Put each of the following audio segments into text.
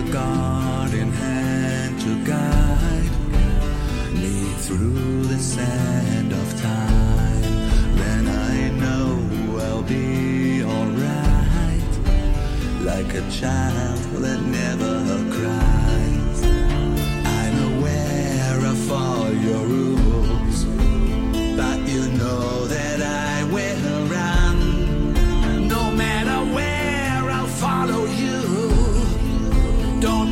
a guarding hand to guide me through the sand of time. Then I know I'll be alright, like a child that never cried. don't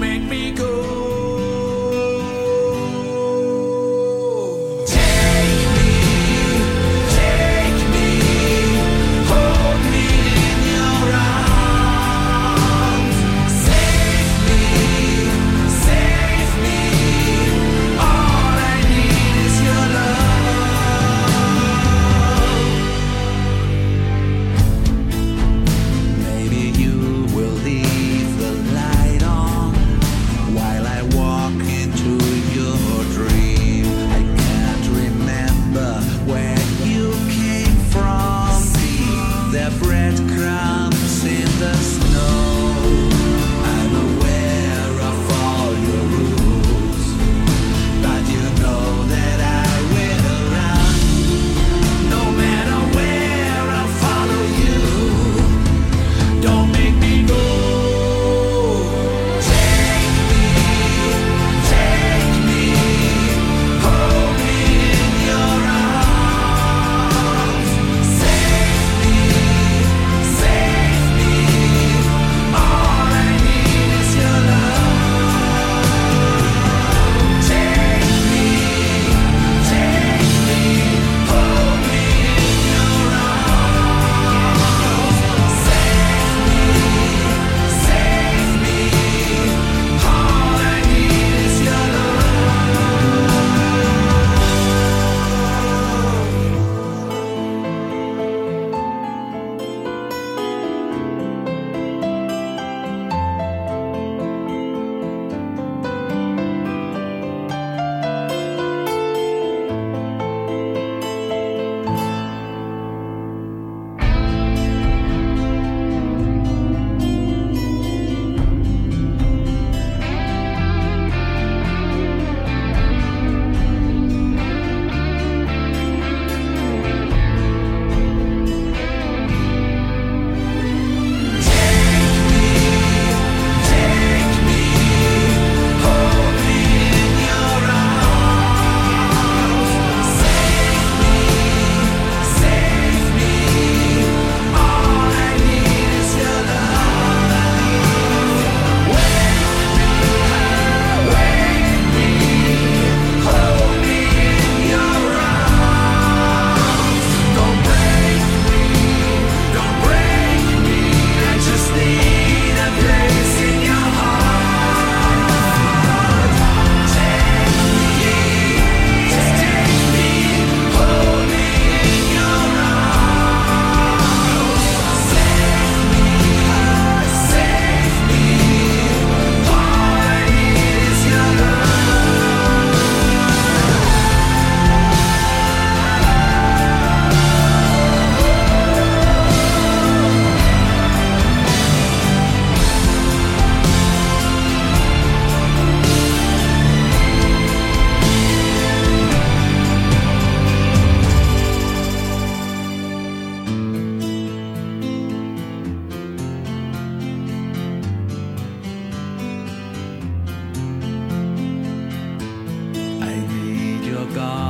God.